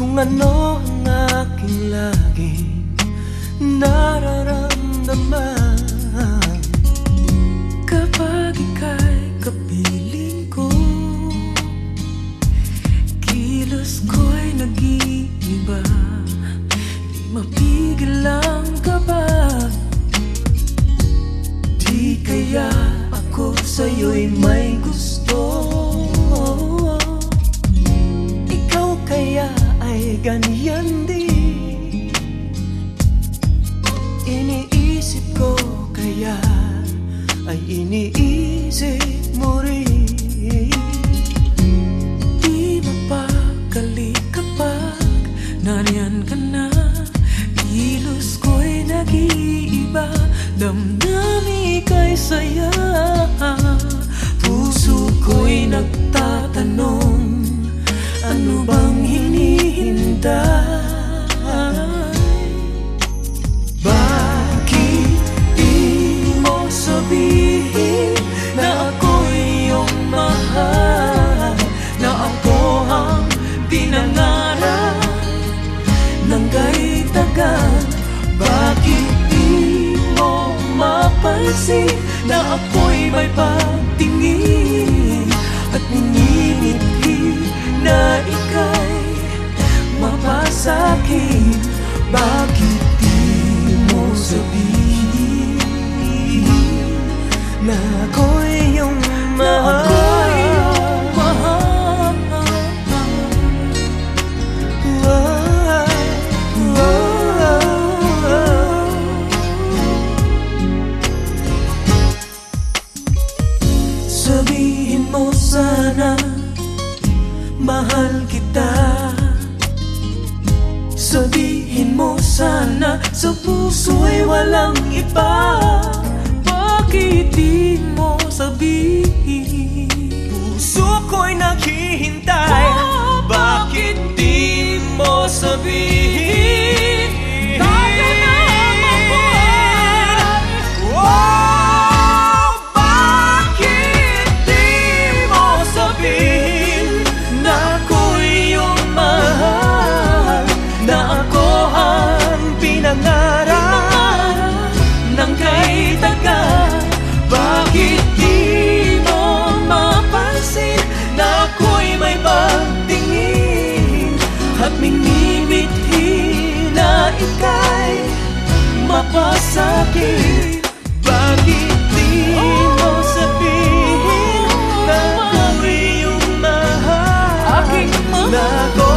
Kung ano ang aking laging nararamdaman Kapag ika'y kapiling ko Kilos ko'y nag-iiba. Di mapigil ang kaba Di kaya ako sa'yo'y may gusto kaya ay iniisip mo rin. Di mapakali kapag nariyan ka na Kilos ko'y nag-iiba. Damdami kay saya pinangarap ng kay tagal Bakit di mo mapansin Na ako'y may pagtingin At ninimithi na ika'y mapasakin Bakit Sabihin mo sana Sa puso'y walang iba. Bakit di mo ika'y mapasakit. Bakit di mo sabihin Na ako'y iyong mahal Na ako